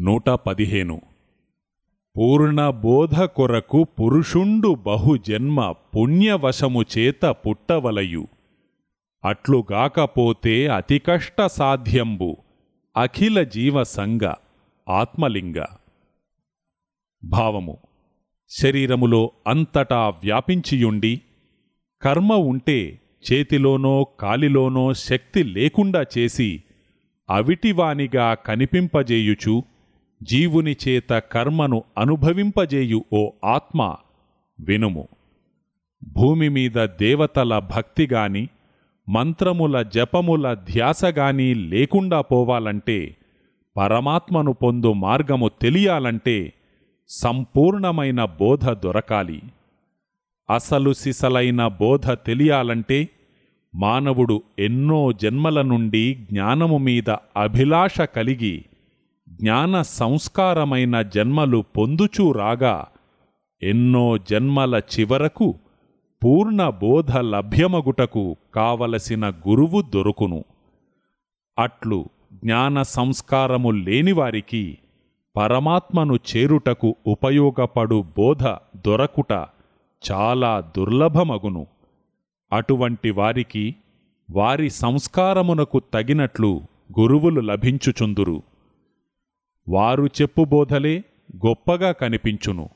నూట పదిహేను పూర్ణబోధ కొరకు పురుషుండు బహుజన్మ పుణ్యవశము చేత పుట్టవలయు. అట్లుగాకపోతే అతికష్ట సాధ్యంబు. అఖిల జీవసంగ ఆత్మలింగ. భావము. శరీరములో అంతటా వ్యాపించియుండి కర్మ ఉంటే చేతిలోనో కాలిలోనో శక్తి లేకుండా చేసి అవిటివానిగా కనిపింపజేయుచు జీవుని చేత కర్మను అనుభవింపజేయు ఓ ఆత్మ వినుము. భూమి మీద దేవతల భక్తిగాని మంత్రముల జపముల ధ్యాసగాని లేకుండా పోవాలంటే పరమాత్మను పొందు మార్గము తెలియాలంటే సంపూర్ణమైన బోధ దొరకాలి. అసలు సిసలైన బోధ తెలియాలంటే మానవుడు ఎన్నో జన్మల నుండి జ్ఞానము మీద అభిలాష కలిగి జ్ఞాన సంస్కారమైన జన్మలు పొందుచూ రాగా ఎన్నో జన్మల చివరకు పూర్ణ బోధ లభ్యమగుటకు కావలసిన గురువు దొరుకును. అట్లు జ్ఞాన సంస్కారము లేనివారికి పరమాత్మను చేరుటకు ఉపయోగపడు బోధ దొరకుట చాలా దుర్లభమగును. అటువంటి వారికి వారి సంస్కారమునకు తగినట్లు గురువులు లభించుచుందురు. వారు చెప్పు బోధలే గొప్పగా కనిపించును.